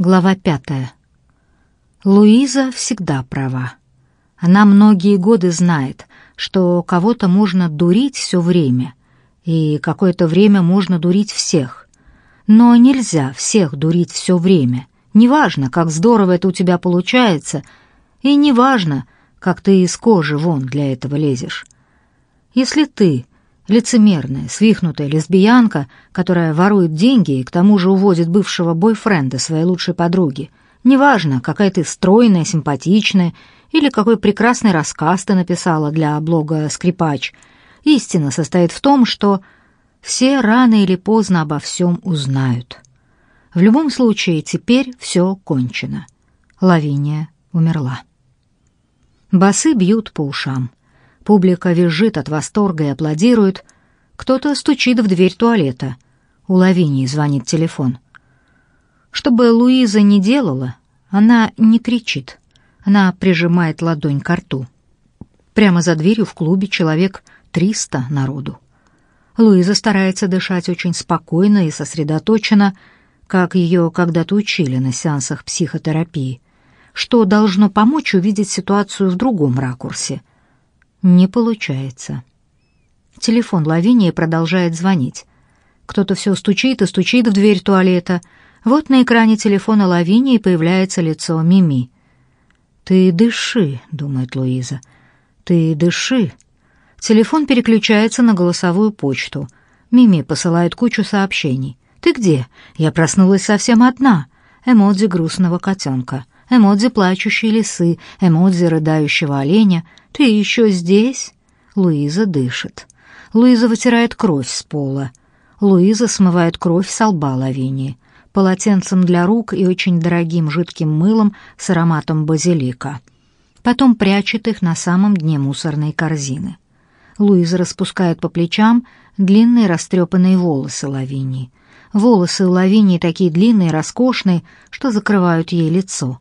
Глава пятая. Луиза всегда права. Она многие годы знает, что кого-то можно дурить все время, и какое-то время можно дурить всех. Но нельзя всех дурить все время. Неважно, как здорово это у тебя получается, и неважно, как ты из кожи вон для этого лезешь. Если ты лицемерная, свихнутая лесбиянка, которая ворует деньги и к тому же уводит бывшего бойфренда своей лучшей подруги. Неважно, какая ты стройная, симпатичная или какой прекрасный рассказ ты написала для блога «Скрипач». Истина состоит в том, что все рано или поздно обо всем узнают. В любом случае, теперь все кончено. Лавиния умерла. Басы бьют по ушам. Публика визжит от восторга и аплодирует. Кто-то стучит в дверь туалета. У Лавинии звонит телефон. Что бы Луиза не делала, она не кричит. Она прижимает ладонь к рту. Прямо за дверью в клубе человек триста народу. Луиза старается дышать очень спокойно и сосредоточенно, как ее когда-то учили на сеансах психотерапии, что должно помочь увидеть ситуацию в другом ракурсе, не получается. Телефон Лавинии продолжает звонить. Кто-то все стучит и стучит в дверь туалета. Вот на экране телефона Лавинии появляется лицо Мими. «Ты дыши», — думает Луиза. «Ты дыши». Телефон переключается на голосовую почту. Мими посылает кучу сообщений. «Ты где? Я проснулась совсем одна». Эмодзи грустного котенка эмодзи плачущей лисы, эмодзи рыдающего оленя. «Ты еще здесь?» Луиза дышит. Луиза вытирает кровь с пола. Луиза смывает кровь с лба Лавинии полотенцем для рук и очень дорогим жидким мылом с ароматом базилика. Потом прячет их на самом дне мусорной корзины. Луиза распускает по плечам длинные растрепанные волосы Лавинии. Волосы у Лавинии такие длинные, роскошные, что закрывают ей лицо.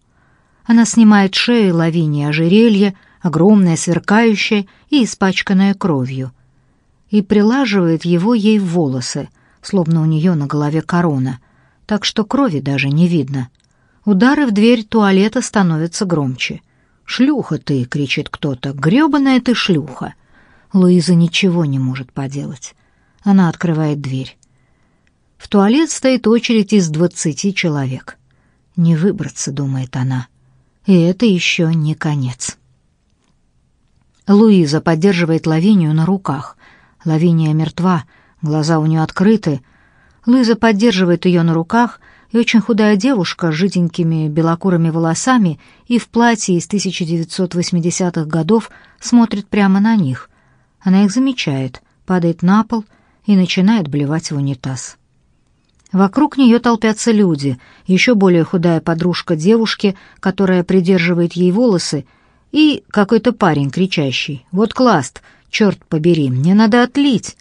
Она снимает шею лавине ожерелье, огромное, сверкающее и испачканное кровью, и прилаживает его ей в волосы, словно у нее на голове корона, так что крови даже не видно. Удары в дверь туалета становятся громче. «Шлюха ты!» — кричит кто-то. «Гребаная ты шлюха!» Луиза ничего не может поделать. Она открывает дверь. В туалет стоит очередь из двадцати человек. «Не выбраться», — думает она. И это еще не конец. Луиза поддерживает Лавинию на руках. Лавиния мертва, глаза у нее открыты. Луиза поддерживает ее на руках, и очень худая девушка с жиденькими белокурыми волосами и в платье из 1980-х годов смотрит прямо на них. Она их замечает, падает на пол и начинает блевать в унитаз. Вокруг нее толпятся люди, еще более худая подружка девушки, которая придерживает ей волосы, и какой-то парень, кричащий «Вот класт! Черт побери, мне надо отлить!»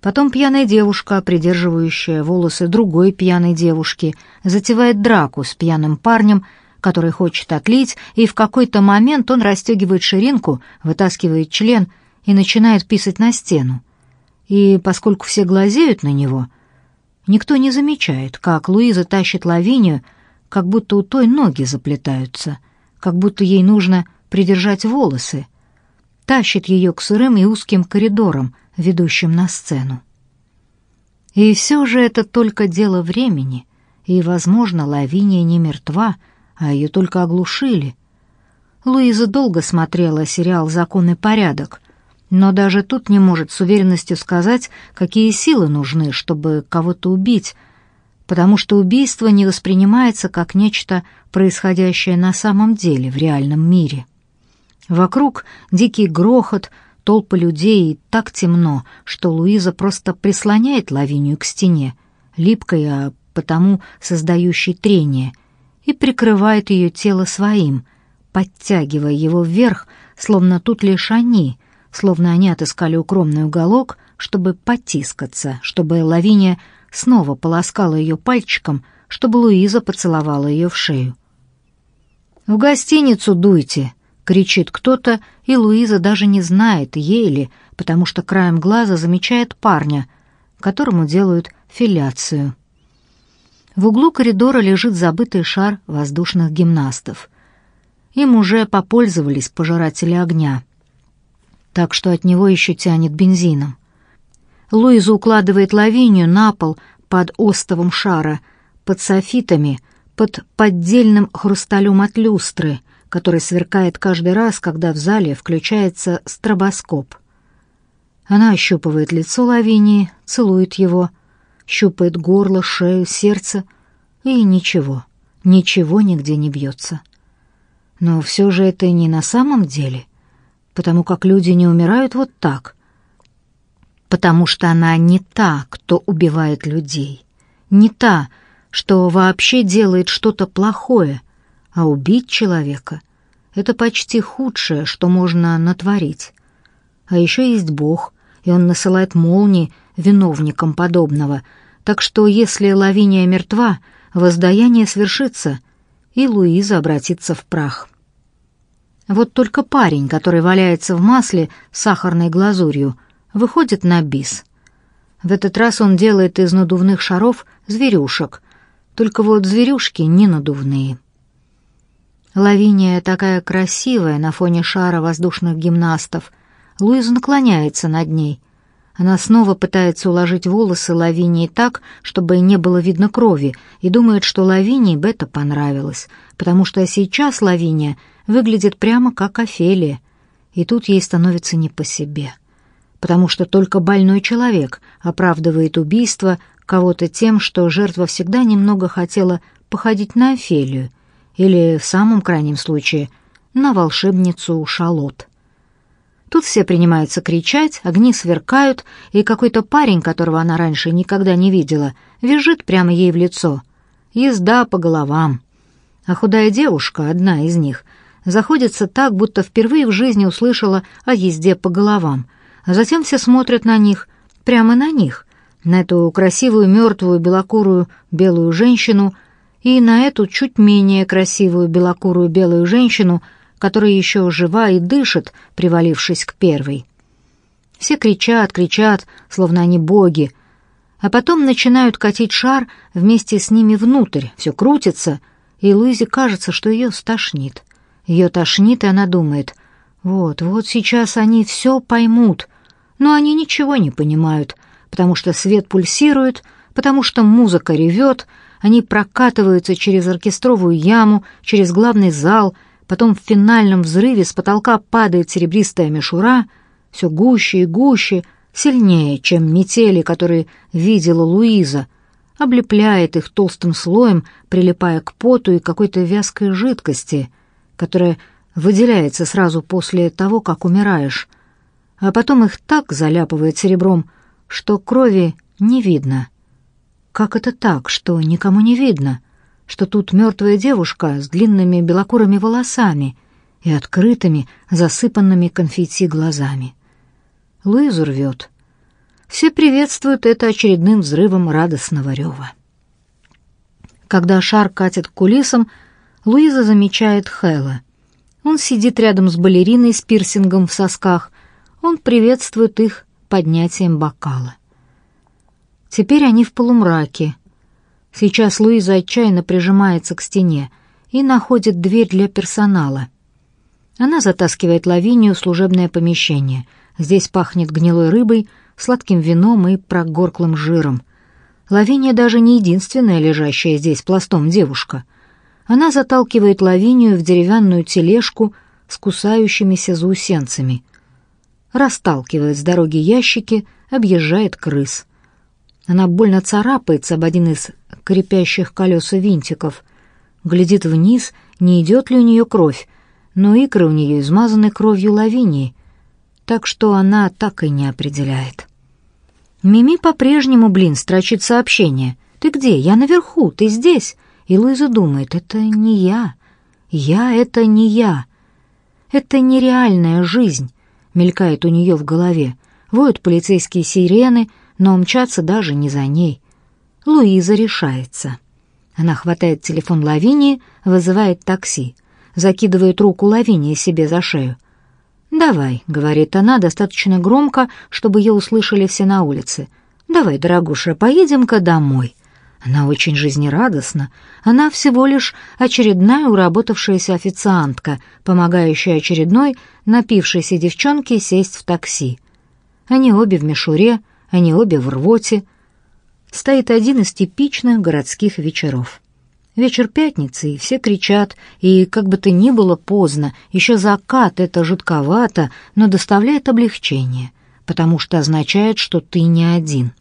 Потом пьяная девушка, придерживающая волосы другой пьяной девушки, затевает драку с пьяным парнем, который хочет отлить, и в какой-то момент он расстегивает ширинку, вытаскивает член и начинает писать на стену. И поскольку все глазеют на него — Никто не замечает, как Луиза тащит Лавинию, как будто у той ноги заплетаются, как будто ей нужно придержать волосы. Тащит ее к сырым и узким коридорам, ведущим на сцену. И все же это только дело времени, и, возможно, Лавиния не мертва, а ее только оглушили. Луиза долго смотрела сериал «Закон и порядок», но даже тут не может с уверенностью сказать, какие силы нужны, чтобы кого-то убить, потому что убийство не воспринимается как нечто, происходящее на самом деле в реальном мире. Вокруг дикий грохот, толпы людей и так темно, что Луиза просто прислоняет Лавинию к стене, липкой, а потому создающей трение, и прикрывает ее тело своим, подтягивая его вверх, словно тут лишь они — словно они отыскали укромный уголок, чтобы потискаться, чтобы Лавиния снова полоскала ее пальчиком, чтобы Луиза поцеловала ее в шею. «В гостиницу дуйте!» — кричит кто-то, и Луиза даже не знает, ей ли, потому что краем глаза замечает парня, которому делают филяцию. В углу коридора лежит забытый шар воздушных гимнастов. Им уже попользовались пожиратели огня, так что от него еще тянет бензином. Луиза укладывает Лавинию на пол под остовом шара, под софитами, под поддельным хрусталем от люстры, который сверкает каждый раз, когда в зале включается стробоскоп. Она ощупывает лицо Лавинии, целует его, щупает горло, шею, сердце, и ничего, ничего нигде не бьется. Но все же это не на самом деле, потому как люди не умирают вот так, потому что она не та, кто убивает людей, не та, что вообще делает что-то плохое, а убить человека — это почти худшее, что можно натворить. А еще есть Бог, и Он насылает молнии виновникам подобного, так что если Лавиния мертва, воздаяние свершится, и Луиза обратится в прах. Вот только парень, который валяется в масле с сахарной глазурью — выходит на бис. В этот раз он делает из надувных шаров зверюшек, только вот зверюшки не надувные. Лавиния такая красивая на фоне шара воздушных гимнастов. Луиза наклоняется над ней. Она снова пытается уложить волосы Лавинии так, чтобы не было видно крови, и думает, что Лавинии бы это понравилось, потому что сейчас Лавиния выглядит прямо как Офелия, и тут ей становится не по себе потому что только больной человек оправдывает убийство кого-то тем, что жертва всегда немного хотела походить на Офелию или, в самом крайнем случае, на волшебницу Шалот. Тут все принимаются кричать, огни сверкают, и какой-то парень, которого она раньше никогда не видела, визжит прямо ей в лицо. Езда по головам. А худая девушка, одна из них, заходится так, будто впервые в жизни услышала о езде по головам — а затем все смотрят на них, прямо на них, на эту красивую мертвую белокурую белую женщину и на эту чуть менее красивую белокурую белую женщину, которая еще жива и дышит, привалившись к первой. Все кричат, кричат, словно они боги, а потом начинают катить шар вместе с ними внутрь, все крутится, и Луизе кажется, что ее стошнит. Ее тошнит, и она думает, вот, вот сейчас они все поймут, но они ничего не понимают, потому что свет пульсирует, потому что музыка ревет, они прокатываются через оркестровую яму, через главный зал, потом в финальном взрыве с потолка падает серебристая мишура, все гуще и гуще, сильнее, чем метели, которые видела Луиза, облепляет их толстым слоем, прилипая к поту и какой-то вязкой жидкости, которая выделяется сразу после того, как умираешь, а потом их так заляпывает серебром, что крови не видно. Как это так, что никому не видно, что тут мертвая девушка с длинными белокурыми волосами и открытыми, засыпанными конфетти глазами? Луизу рвет. Все приветствуют это очередным взрывом радостного рева. Когда шар катит к кулисам, Луиза замечает Хэла. Он сидит рядом с балериной с пирсингом в сосках он приветствует их поднятием бокала. Теперь они в полумраке. Сейчас Луиза отчаянно прижимается к стене и находит дверь для персонала. Она затаскивает Лавинию в служебное помещение. Здесь пахнет гнилой рыбой, сладким вином и прогорклым жиром. Лавиния даже не единственная лежащая здесь пластом девушка. Она заталкивает Лавинию в деревянную тележку с кусающимися заусенцами — расталкивает с дороги ящики, объезжает крыс. Она больно царапается об один из крепящих колеса винтиков, глядит вниз, не идет ли у нее кровь, но икры у нее измазаны кровью лавинии, так что она так и не определяет. Мими по-прежнему, блин, строчит сообщение. «Ты где? Я наверху, ты здесь?» И Луиза думает, «Это не я. Я — это не я. Это нереальная жизнь мелькает у нее в голове. Воют полицейские сирены, но мчаться даже не за ней. Луиза решается. Она хватает телефон Лавинии, вызывает такси, закидывает руку Лавинии себе за шею. «Давай», — говорит она достаточно громко, чтобы ее услышали все на улице. «Давай, дорогуша, поедем-ка домой». Она очень жизнерадостна. Она всего лишь очередная уработавшаяся официантка, помогающая очередной напившейся девчонке сесть в такси. Они обе в мишуре, они обе в рвоте. Стоит один из типичных городских вечеров. Вечер пятницы, и все кричат, и как бы то ни было поздно, еще закат — это жутковато, но доставляет облегчение, потому что означает, что ты не один.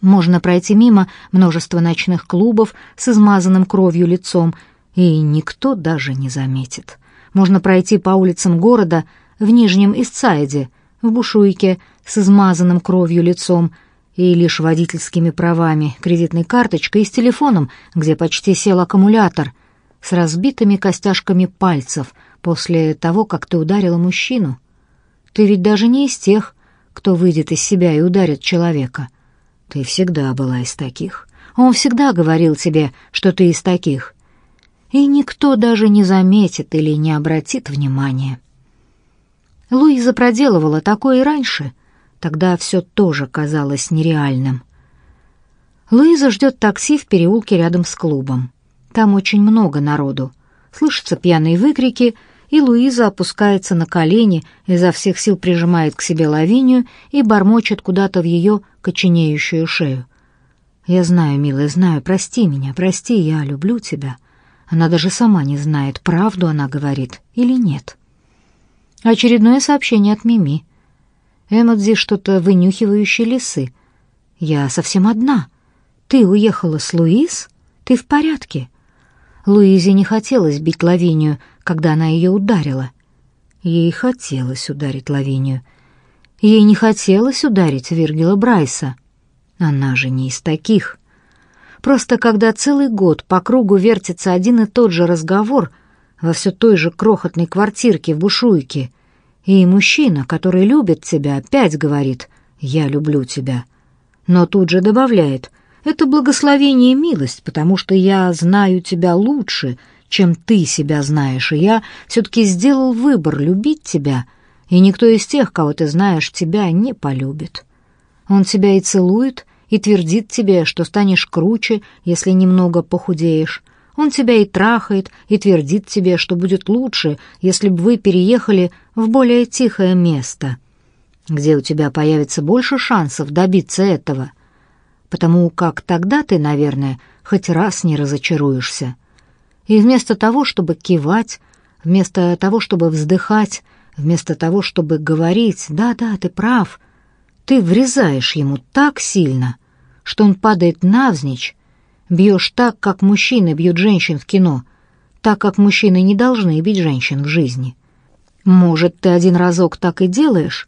Можно пройти мимо множества ночных клубов с измазанным кровью лицом, и никто даже не заметит. Можно пройти по улицам города в Нижнем Исцайде, в Бушуйке с измазанным кровью лицом и лишь водительскими правами, кредитной карточкой и с телефоном, где почти сел аккумулятор, с разбитыми костяшками пальцев после того, как ты ударила мужчину. Ты ведь даже не из тех, кто выйдет из себя и ударит человека. Ты всегда была из таких. Он всегда говорил тебе, что ты из таких. И никто даже не заметит или не обратит внимания. Луиза проделывала такое и раньше. Тогда все тоже казалось нереальным. Луиза ждет такси в переулке рядом с клубом. Там очень много народу. Слышатся пьяные выкрики — и Луиза опускается на колени, изо всех сил прижимает к себе Лавинию и бормочет куда-то в ее коченеющую шею. «Я знаю, милая, знаю, прости меня, прости, я люблю тебя». Она даже сама не знает, правду она говорит или нет. Очередное сообщение от Мими. Эмодзи что-то вынюхивающие лисы. «Я совсем одна. Ты уехала с Луиз? Ты в порядке?» Луизе не хотелось бить Лавинию, когда она ее ударила. Ей хотелось ударить Лавинию. Ей не хотелось ударить Виргила Брайса. Она же не из таких. Просто когда целый год по кругу вертится один и тот же разговор во все той же крохотной квартирке в Бушуйке, и мужчина, который любит тебя, опять говорит «я люблю тебя», но тут же добавляет это благословение и милость, потому что я знаю тебя лучше, чем ты себя знаешь, и я все-таки сделал выбор любить тебя, и никто из тех, кого ты знаешь, тебя не полюбит. Он тебя и целует, и твердит тебе, что станешь круче, если немного похудеешь. Он тебя и трахает, и твердит тебе, что будет лучше, если бы вы переехали в более тихое место, где у тебя появится больше шансов добиться этого потому как тогда ты, наверное, хоть раз не разочаруешься. И вместо того, чтобы кивать, вместо того, чтобы вздыхать, вместо того, чтобы говорить «да-да, ты прав», ты врезаешь ему так сильно, что он падает навзничь, бьешь так, как мужчины бьют женщин в кино, так, как мужчины не должны бить женщин в жизни. Может, ты один разок так и делаешь,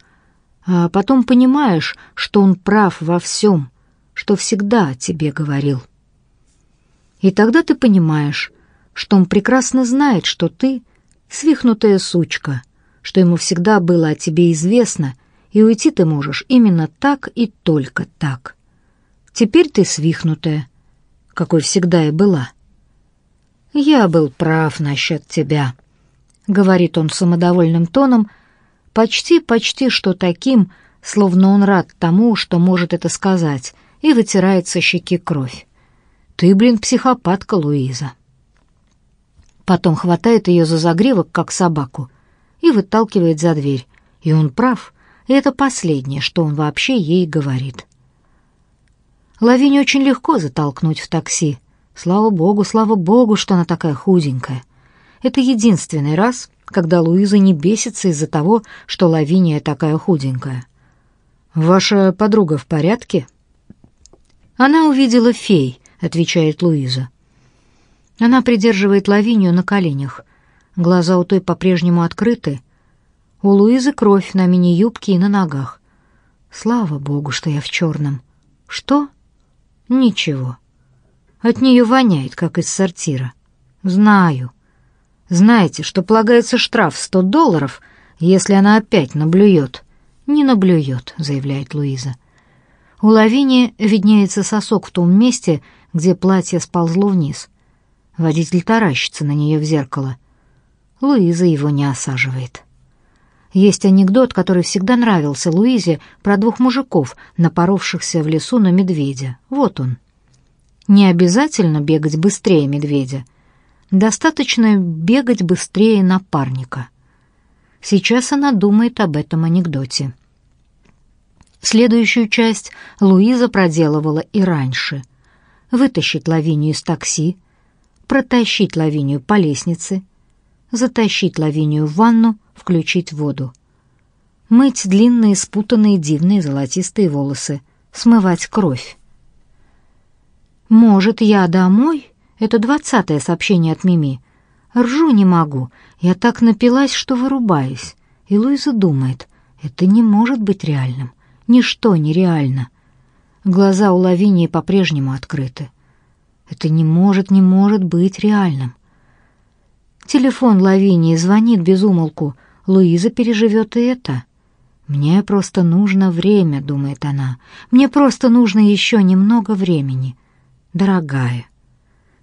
а потом понимаешь, что он прав во всем — что всегда тебе говорил. И тогда ты понимаешь, что он прекрасно знает, что ты свихнутая сучка, что ему всегда было о тебе известно, и уйти ты можешь именно так и только так. Теперь ты свихнутая, какой всегда и была. «Я был прав насчет тебя», — говорит он самодовольным тоном, почти-почти что таким, словно он рад тому, что может это сказать — и вытирает со щеки кровь. «Ты, блин, психопатка, Луиза». Потом хватает ее за загривок, как собаку, и выталкивает за дверь. И он прав, и это последнее, что он вообще ей говорит. Лавине очень легко затолкнуть в такси. Слава богу, слава богу, что она такая худенькая. Это единственный раз, когда Луиза не бесится из-за того, что Лавиния такая худенькая. «Ваша подруга в порядке?» «Она увидела фей», — отвечает Луиза. Она придерживает Лавинию на коленях. Глаза у той по-прежнему открыты. У Луизы кровь на мини-юбке и на ногах. Слава богу, что я в черном. Что? Ничего. От нее воняет, как из сортира. Знаю. Знаете, что полагается штраф сто долларов, если она опять наблюет? Не наблюет, заявляет Луиза. У Лавини виднеется сосок в том месте, где платье сползло вниз. Водитель таращится на нее в зеркало. Луиза его не осаживает. Есть анекдот, который всегда нравился Луизе, про двух мужиков, напоровшихся в лесу на медведя. Вот он. Не обязательно бегать быстрее медведя. Достаточно бегать быстрее напарника. Сейчас она думает об этом анекдоте. Следующую часть Луиза проделывала и раньше. Вытащить Лавинию из такси, протащить Лавинию по лестнице, затащить Лавинию в ванну, включить воду. Мыть длинные, спутанные, дивные золотистые волосы, смывать кровь. «Может, я домой?» Это двадцатое сообщение от Мими. Ржу не могу. Я так напилась, что вырубаюсь. И Луиза думает, это не может быть реальным. Ничто нереально. Глаза у Лавинии по-прежнему открыты. Это не может, не может быть реальным. Телефон Лавинии звонит без умолку. Луиза переживет и это. «Мне просто нужно время», — думает она. «Мне просто нужно еще немного времени. Дорогая».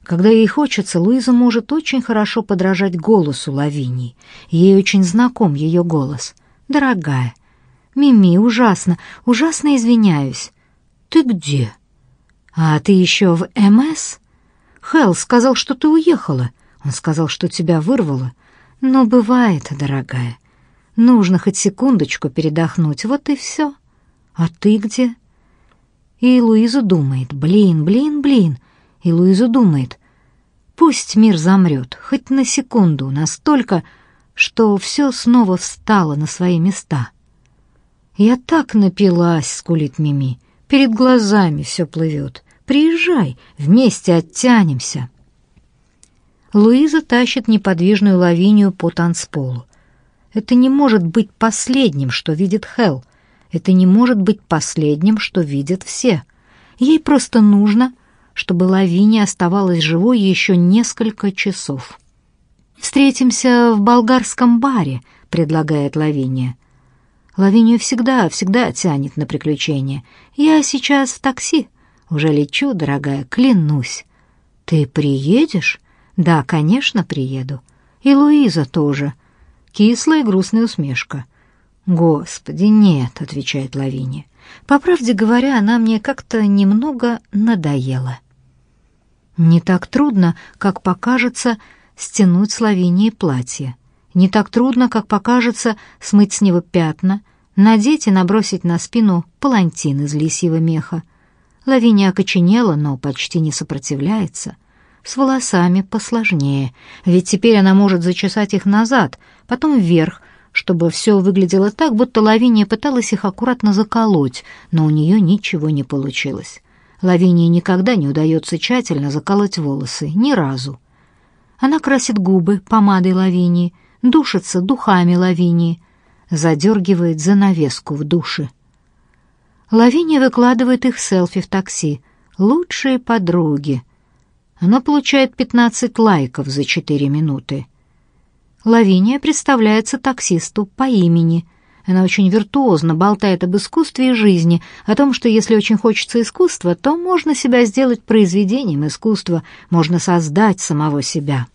Когда ей хочется, Луиза может очень хорошо подражать голосу Лавинии. Ей очень знаком ее голос. «Дорогая, Мими, ужасно, ужасно извиняюсь. Ты где? А ты еще в МС? Хелл сказал, что ты уехала. Он сказал, что тебя вырвало. Но бывает, дорогая. Нужно хоть секундочку передохнуть, вот и все. А ты где? И Луиза думает, блин, блин, блин. И Луиза думает, пусть мир замрет, хоть на секунду, настолько, что все снова встало на свои места. «Я так напилась», — скулит Мими. «Перед глазами все плывет. Приезжай, вместе оттянемся». Луиза тащит неподвижную лавинию по танцполу. Это не может быть последним, что видит Хелл. Это не может быть последним, что видят все. Ей просто нужно, чтобы Лавиния оставалась живой еще несколько часов. «Встретимся в болгарском баре», — предлагает Лавиния. Лавинию всегда, всегда тянет на приключения. Я сейчас в такси. Уже лечу, дорогая, клянусь. Ты приедешь? Да, конечно, приеду. И Луиза тоже. Кислая и грустная усмешка. Господи, нет, отвечает Лавиния. По правде говоря, она мне как-то немного надоела. Не так трудно, как покажется, стянуть с Лавинии платье. Не так трудно, как покажется, смыть с него пятна, надеть и набросить на спину палантин из лисьего меха. Лавиния окоченела, но почти не сопротивляется. С волосами посложнее, ведь теперь она может зачесать их назад, потом вверх, чтобы все выглядело так, будто Лавиния пыталась их аккуратно заколоть, но у нее ничего не получилось. Лавинии никогда не удается тщательно заколоть волосы, ни разу. Она красит губы помадой Лавинии, душится духами Лавинии, задергивает занавеску в душе. Лавиния выкладывает их селфи в такси. Лучшие подруги. Она получает 15 лайков за 4 минуты. Лавиния представляется таксисту по имени. Она очень виртуозно болтает об искусстве и жизни, о том, что если очень хочется искусства, то можно себя сделать произведением искусства, можно создать самого себя.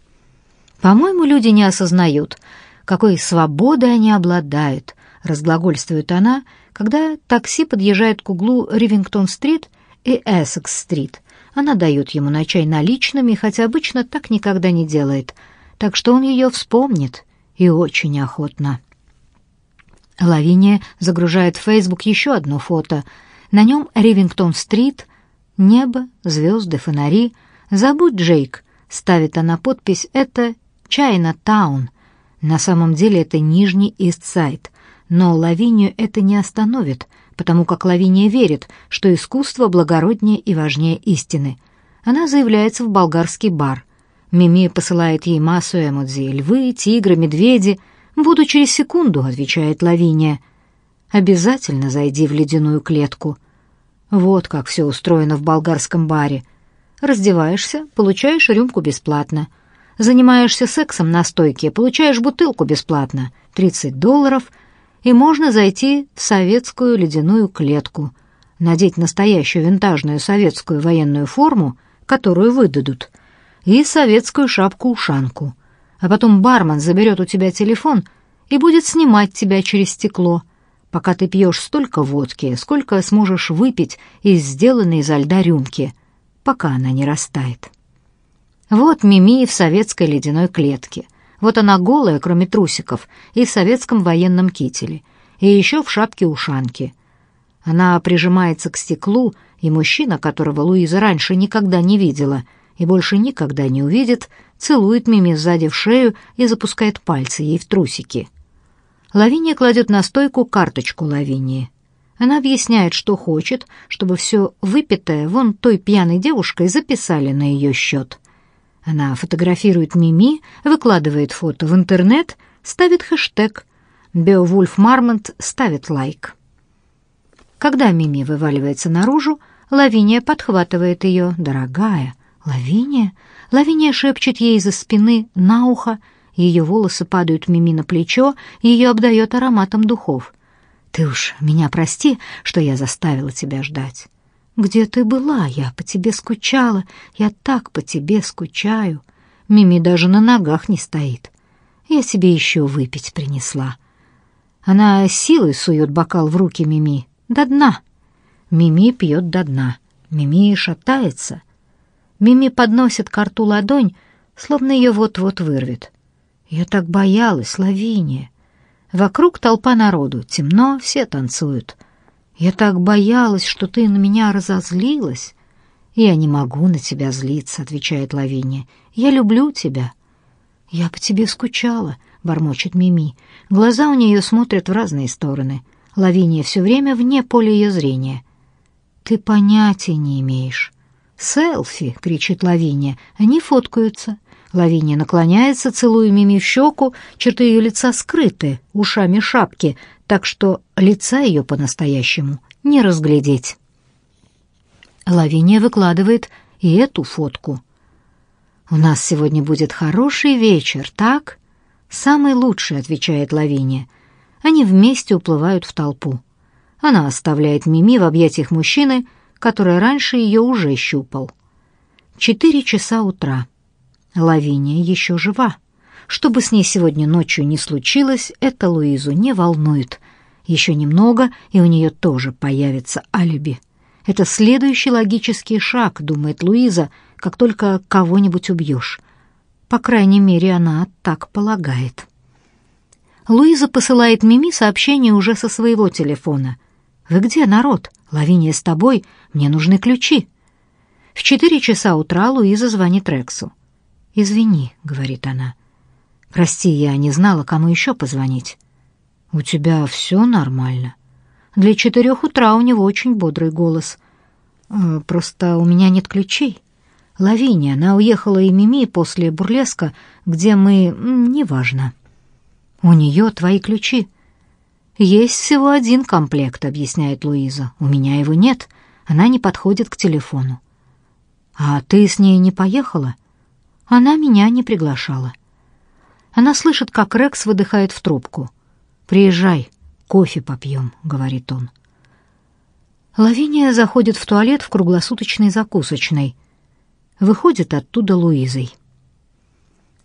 По-моему, люди не осознают, какой свободой они обладают, разглагольствует она, когда такси подъезжает к углу Ривингтон-стрит и Эссекс-стрит. Она дает ему на чай наличными, хотя обычно так никогда не делает, так что он ее вспомнит и очень охотно. Лавиния загружает в Facebook еще одно фото. На нем Ривингтон-стрит, небо, звезды, фонари. «Забудь, Джейк», — ставит она подпись, — «это Чайна-таун». На самом деле это Нижний Ист-Сайд, но Лавинию это не остановит, потому как Лавиния верит, что искусство благороднее и важнее истины. Она заявляется в болгарский бар. Мими посылает ей массу эмодзи: львы, тигры, медведи. «Буду через секунду», — отвечает Лавиния. «Обязательно зайди в ледяную клетку». Вот как все устроено в болгарском баре. Раздеваешься, получаешь рюмку бесплатно — Занимаешься сексом на стойке, получаешь бутылку бесплатно, 30 долларов, и можно зайти в советскую ледяную клетку, надеть настоящую винтажную советскую военную форму, которую выдадут, и советскую шапку-ушанку. А потом бармен заберет у тебя телефон и будет снимать тебя через стекло, пока ты пьешь столько водки, сколько сможешь выпить из сделанной изо льда рюмки. пока она не растает. Вот Мими в советской ледяной клетке. Вот она голая, кроме трусиков, и в советском военном кителе, и еще в шапке-ушанке. Она прижимается к стеклу, и мужчина, которого Луиза раньше никогда не видела и больше никогда не увидит, целует Мими сзади в шею и запускает пальцы ей в трусики. Лавиния кладет на стойку карточку Лавинии. Она объясняет, что хочет, чтобы все выпитое вон той пьяной девушкой записали на ее счет. Она фотографирует Мими, выкладывает фото в интернет, ставит хэштег. Беовульф Мармонт ставит лайк. Когда Мими вываливается наружу, Лавиния подхватывает ее. «Дорогая, Лавиния?» Лавиния шепчет ей из-за спины на ухо, ее волосы падают Мими на плечо, ее обдает ароматом духов. «Ты уж меня прости, что я заставила тебя ждать». «Где ты была? Я по тебе скучала. Я так по тебе скучаю». Мими даже на ногах не стоит. Я себе еще выпить принесла. Она силой сует бокал в руки Мими. До дна. Мими пьет до дна. Мими шатается. Мими подносит к рту ладонь, словно ее вот-вот вырвет. Я так боялась, Лавиния. Вокруг толпа народу, темно, все танцуют. Я так боялась, что ты на меня разозлилась. Я не могу на тебя злиться, отвечает Лавиния. Я люблю тебя. Я по тебе скучала, бормочет Мими. Глаза у нее смотрят в разные стороны. Лавиния все время вне поля ее зрения. Ты понятия не имеешь. «Селфи!» — кричит Лавиния. Они фоткаются. Лавиния наклоняется, целуя Мими в щеку, черты ее лица скрыты ушами шапки, так что лица ее по-настоящему не разглядеть. Лавиния выкладывает и эту фотку. «У нас сегодня будет хороший вечер, так?» «Самый лучший», — отвечает Лавиния. Они вместе уплывают в толпу. Она оставляет Мими в объятиях мужчины, который раньше ее уже щупал. Четыре часа утра. Лавиния еще жива. Что бы с ней сегодня ночью ни случилось, это Луизу не волнует. Еще немного, и у нее тоже появится алиби. Это следующий логический шаг, думает Луиза, как только кого-нибудь убьешь. По крайней мере, она так полагает. Луиза посылает Мими сообщение уже со своего телефона. «Вы где, народ? Лавиния с тобой? Мне нужны ключи». В четыре часа утра Луиза звонит Рексу. «Извини», — говорит она. «Прости, я не знала, кому еще позвонить». «У тебя все нормально?» Для четырех утра у него очень бодрый голос. «Э, «Просто у меня нет ключей». Лавиния, она уехала и Мими после бурлеска, где мы... неважно. «У нее твои ключи». «Есть всего один комплект», — объясняет Луиза. «У меня его нет. Она не подходит к телефону». «А ты с ней не поехала?» Она меня не приглашала. Она слышит, как Рекс выдыхает в трубку. «Приезжай, кофе попьем», — говорит он. Лавиния заходит в туалет в круглосуточной закусочной. Выходит оттуда Луизой.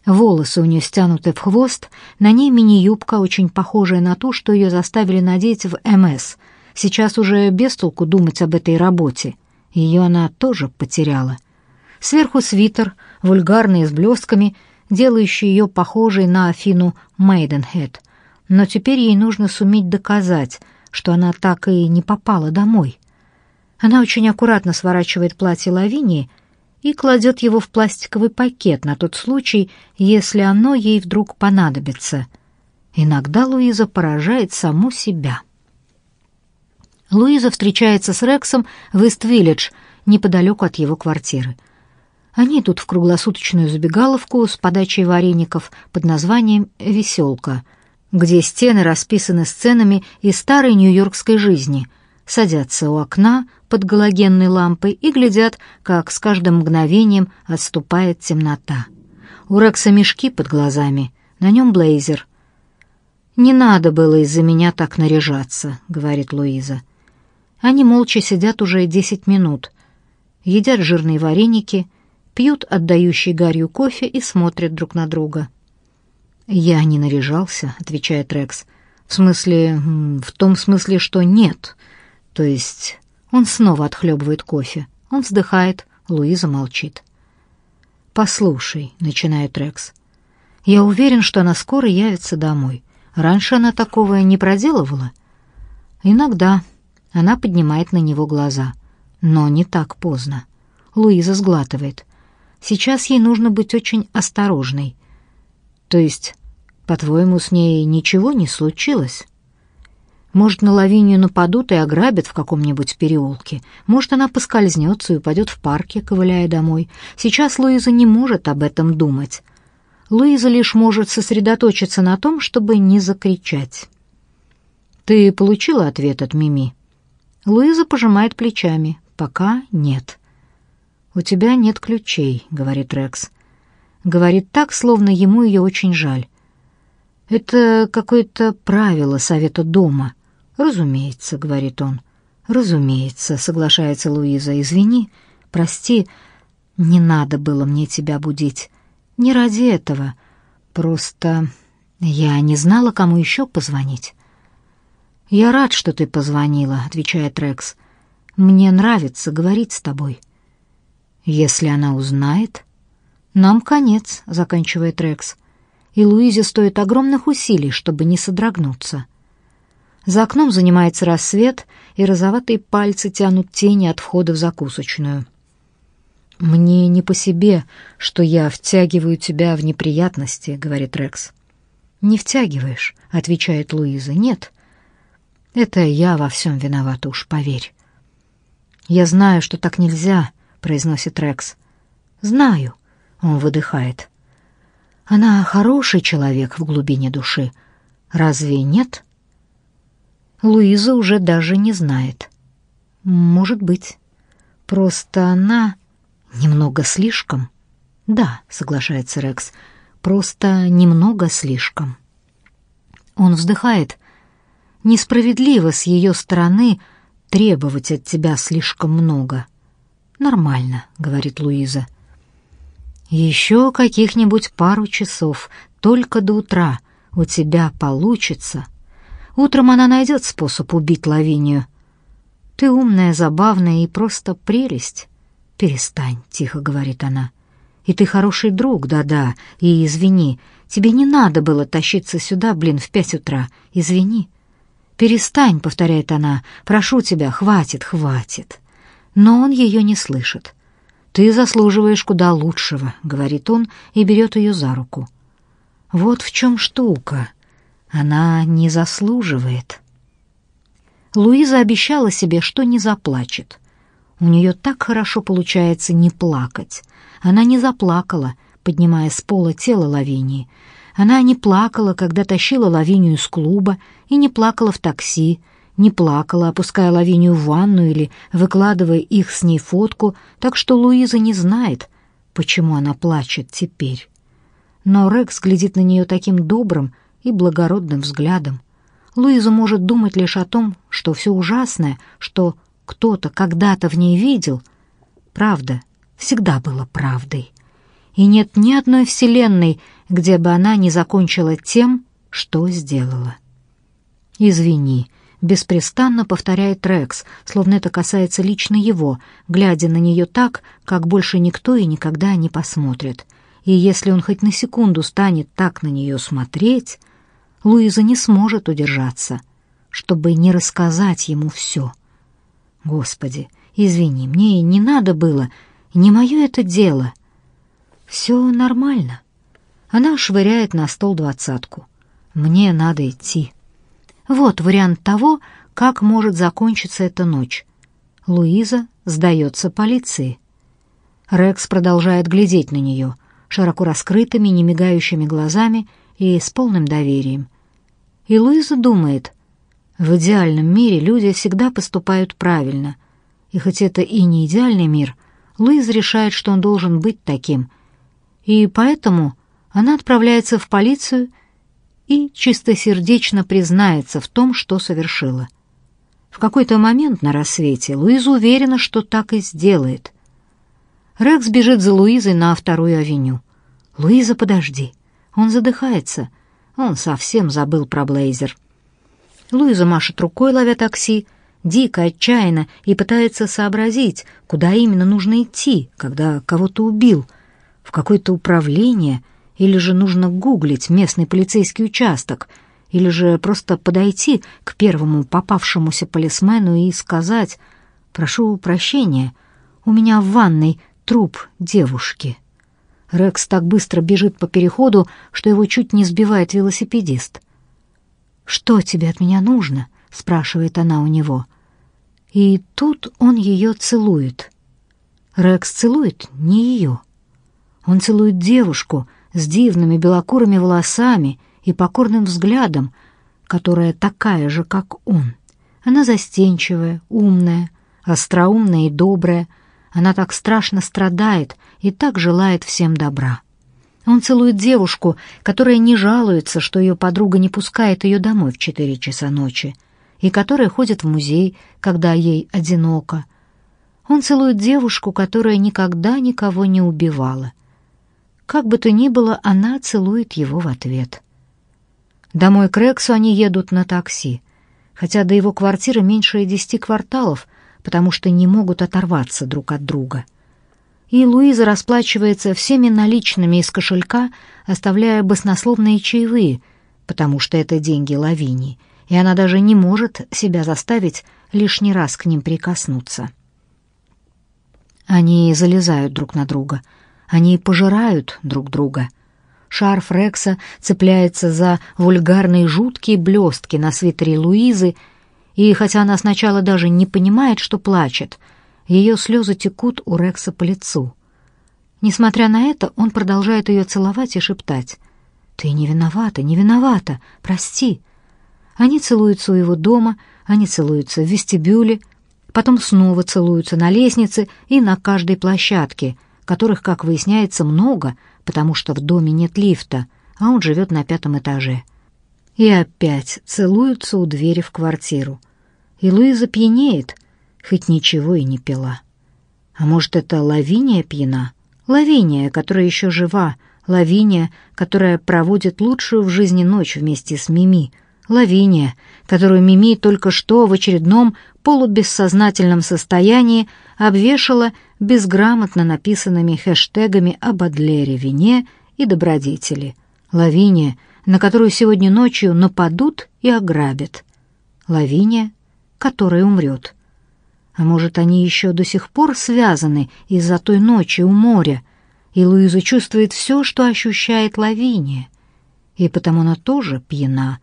Волосы у нее стянуты в хвост, на ней мини-юбка, очень похожая на ту, что ее заставили надеть в МС. Сейчас уже без толку думать об этой работе. Ее она тоже потеряла. Сверху свитер, вульгарный с блестками, делающий ее похожей на Афину Мейденхед. Но теперь ей нужно суметь доказать, что она так и не попала домой. Она очень аккуратно сворачивает платье Лавинии и кладет его в пластиковый пакет на тот случай, если оно ей вдруг понадобится. Иногда Луиза поражает саму себя. Луиза встречается с Рексом в Ист-Виллидж, неподалеку от его квартиры. Они идут в круглосуточную забегаловку с подачей вареников под названием «Веселка», где стены расписаны сценами из старой нью-йоркской жизни, садятся у окна под галогенной лампой и глядят, как с каждым мгновением отступает темнота. У Рекса мешки под глазами, на нем блейзер. «Не надо было из-за меня так наряжаться», — говорит Луиза. Они молча сидят уже десять минут, едят жирные вареники — пьют отдающий гарью кофе и смотрят друг на друга. «Я не наряжался», — отвечает Рекс. «В смысле... в том смысле, что нет. То есть...» Он снова отхлебывает кофе. Он вздыхает, Луиза молчит. «Послушай», — начинает Рекс, — «я уверен, что она скоро явится домой. Раньше она такого не проделывала?» «Иногда». Она поднимает на него глаза. «Но не так поздно». Луиза сглатывает. «Сейчас ей нужно быть очень осторожной». «То есть, по-твоему, с ней ничего не случилось?» Может, на Лавинию нападут и ограбят в каком-нибудь переулке. Может, она поскользнется и упадет в парке, ковыляя домой. Сейчас Луиза не может об этом думать. Луиза лишь может сосредоточиться на том, чтобы не закричать. «Ты получила ответ от Мими?» Луиза пожимает плечами. «Пока нет». «У тебя нет ключей», — говорит Рекс. Говорит так, словно ему ее очень жаль. «Это какое-то правило совета дома. «Разумеется», — говорит он. «Разумеется», — соглашается Луиза. «Извини, прости, не надо было мне тебя будить. Не ради этого. Просто я не знала, кому еще позвонить». «Я рад, что ты позвонила», — отвечает Рекс. «Мне нравится говорить с тобой». «Если она узнает...» «Нам конец», — заканчивает Рекс. «И Луизе стоит огромных усилий, чтобы не содрогнуться». За окном занимается рассвет, и розоватые пальцы тянут тени от входа в закусочную. «Мне не по себе, что я втягиваю тебя в неприятности», — говорит Рекс. «Не втягиваешь», — отвечает Луиза. «Нет, это я во всем виновата, уж поверь». «Я знаю, что так нельзя», — произносит Рекс. «Знаю», — он выдыхает. «Она хороший человек в глубине души. Разве нет?» Луиза уже даже не знает. Может быть. Просто она немного слишком. Да, соглашается Рекс. Просто немного слишком. Он вздыхает. Несправедливо с ее стороны требовать от тебя слишком много. Нормально, говорит Луиза. Еще каких-нибудь пару часов, только до утра у тебя получится Утром она найдет способ убить Лавинию. Ты умная, забавная и просто прелесть. Перестань, тихо говорит она. И ты хороший друг, да-да. И извини, тебе не надо было тащиться сюда, блин, в пять утра. Извини. Перестань, повторяет она. Прошу тебя, хватит, хватит. Но он ее не слышит. Ты заслуживаешь куда лучшего, говорит он и берет ее за руку. Вот в чем штука. Она не заслуживает. Луиза обещала себе, что не заплачет. У нее так хорошо получается не плакать. Она не заплакала, поднимая с пола тело Лавинии. Она не плакала, когда тащила Лавинию из клуба, и не плакала в такси, не плакала, опуская Лавинию в ванну или выкладывая их с ней фотку, так что Луиза не знает, почему она плачет теперь. Но Рекс глядит на нее таким добрым, и благородным взглядом. Луиза может думать лишь о том, что все ужасное, что кто-то когда-то в ней видел, правда, всегда было правдой. И нет ни одной вселенной, где бы она не закончила тем, что сделала. «Извини», — беспрестанно повторяет Рекс, словно это касается лично его, глядя на нее так, как больше никто и никогда не посмотрит. И если он хоть на секунду станет так на нее смотреть, Луиза не сможет удержаться, чтобы не рассказать ему все. Господи, извини, мне не надо было, не мое это дело. Все нормально. Она швыряет на стол двадцатку. Мне надо идти. Вот вариант того, как может закончиться эта ночь. Луиза сдается полиции. Рекс продолжает глядеть на нее, широко раскрытыми, немигающими глазами и с полным доверием. И Луиза думает, в идеальном мире люди всегда поступают правильно. И хоть это и не идеальный мир, Луиза решает, что он должен быть таким. И поэтому она отправляется в полицию и чистосердечно признается в том, что совершила. В какой-то момент на рассвете Луиза уверена, что так и сделает. Рекс бежит за Луизой на вторую авеню. «Луиза, подожди!» Он задыхается — он совсем забыл про блейзер. Луиза машет рукой, ловя такси. дико, отчаянно, и пытается сообразить, куда именно нужно идти, когда кого-то убил, в какое-то управление, или же нужно гуглить местный полицейский участок, или же просто подойти к первому попавшемуся полисмену и сказать «Прошу прощения, у меня в ванной труп девушки». Рекс так быстро бежит по переходу, что его чуть не сбивает велосипедист. «Что тебе от меня нужно?» — спрашивает она у него. И тут он ее целует. Рекс целует не ее. Он целует девушку с дивными белокурыми волосами и покорным взглядом, которая такая же, как он. Она застенчивая, умная, остроумная и добрая. Она так страшно страдает и так желает всем добра. Он целует девушку, которая не жалуется, что ее подруга не пускает ее домой в четыре часа ночи, и которая ходит в музей, когда ей одиноко. Он целует девушку, которая никогда никого не убивала. Как бы то ни было, она целует его в ответ. Домой к Рексу они едут на такси, хотя до его квартиры меньше десяти кварталов, потому что не могут оторваться друг от друга — и Луиза расплачивается всеми наличными из кошелька, оставляя баснословные чаевые, потому что это деньги Лавини, и она даже не может себя заставить лишний раз к ним прикоснуться. Они залезают друг на друга, они пожирают друг друга. Шарф Рекса цепляется за вульгарные жуткие блестки на свитере Луизы, и хотя она сначала даже не понимает, что плачет — ее слезы текут у Рекса по лицу. Несмотря на это, он продолжает ее целовать и шептать. «Ты не виновата, не виновата, прости». Они целуются у его дома, они целуются в вестибюле, потом снова целуются на лестнице и на каждой площадке, которых, как выясняется, много, потому что в доме нет лифта, а он живет на пятом этаже. И опять целуются у двери в квартиру. И Луиза пьянеет — хоть ничего и не пила. А может, это Лавиния пьяна? Лавиния, которая еще жива, Лавиния, которая проводит лучшую в жизни ночь вместе с Мими, Лавиния, которую Мими только что в очередном полубессознательном состоянии обвешала безграмотно написанными хэштегами об Адлере, вине и добродетели. Лавиния, на которую сегодня ночью нападут и ограбят. Лавиния, которая умрет. А может, они еще до сих пор связаны из-за той ночи у моря, и Луиза чувствует все, что ощущает Лавиния. И потому она тоже пьяна.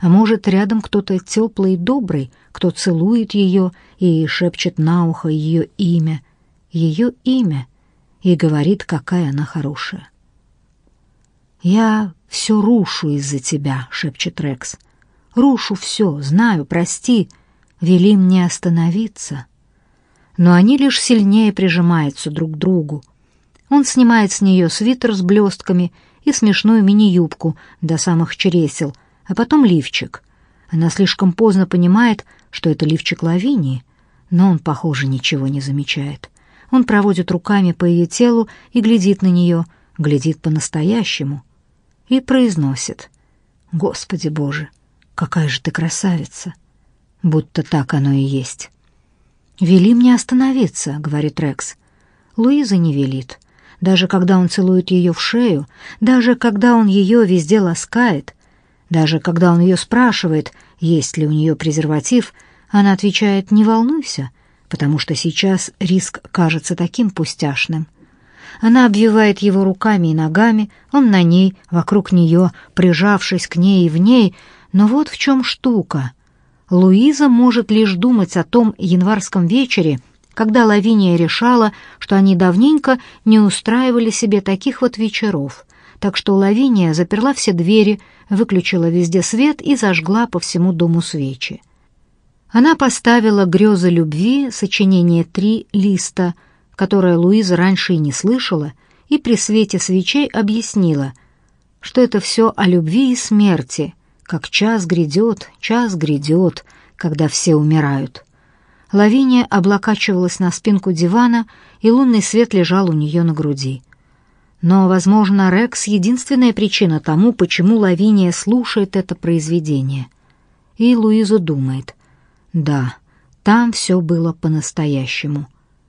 А может, рядом кто-то теплый и добрый, кто целует ее и шепчет на ухо ее имя, ее имя, и говорит, какая она хорошая. «Я все рушу из-за тебя», — шепчет Рекс. «Рушу все, знаю, прости. Вели мне остановиться» но они лишь сильнее прижимаются друг к другу. Он снимает с нее свитер с блестками и смешную мини-юбку до самых чересел, а потом лифчик. Она слишком поздно понимает, что это лифчик Лавинии, но он, похоже, ничего не замечает. Он проводит руками по ее телу и глядит на нее, глядит по-настоящему и произносит «Господи Боже, какая же ты красавица!» Будто так оно и есть. «Вели мне остановиться», — говорит Рекс. Луиза не велит. Даже когда он целует ее в шею, даже когда он ее везде ласкает, даже когда он ее спрашивает, есть ли у нее презерватив, она отвечает «не волнуйся», потому что сейчас риск кажется таким пустяшным. Она обвивает его руками и ногами, он на ней, вокруг нее, прижавшись к ней и в ней, но вот в чем штука — Луиза может лишь думать о том январском вечере, когда Лавиния решала, что они давненько не устраивали себе таких вот вечеров. Так что Лавиния заперла все двери, выключила везде свет и зажгла по всему дому свечи. Она поставила «Грезы любви» сочинение «Три листа», которое Луиза раньше и не слышала, и при свете свечей объяснила, что это все о любви и смерти, как час грядет, час грядет, когда все умирают. Лавиния облокачивалась на спинку дивана, и лунный свет лежал у нее на груди. Но, возможно, Рекс — единственная причина тому, почему Лавиния слушает это произведение. И Луиза думает, да, Там все было по-настоящему.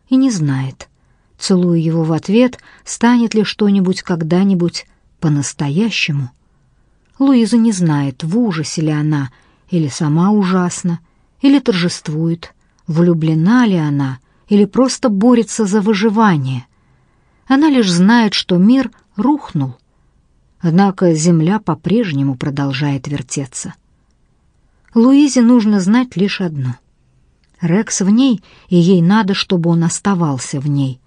И не знает, целуя его в ответ, станет ли что-нибудь когда-нибудь по-настоящему. Луиза не знает, в ужасе ли она, или сама ужасна, или торжествует, влюблена ли она, или просто борется за выживание. Она лишь знает, что мир рухнул. Однако земля по-прежнему продолжает вертеться. Луизе нужно знать лишь одно. Рекс в ней, и ей надо, чтобы он оставался в ней.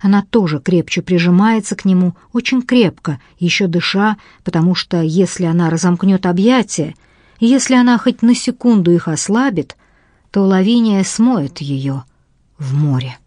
Она тоже крепче прижимается к нему, очень крепко, еще дыша, потому что если она разомкнет объятия, если она хоть на секунду их ослабит, то Лавиния смоет ее в море.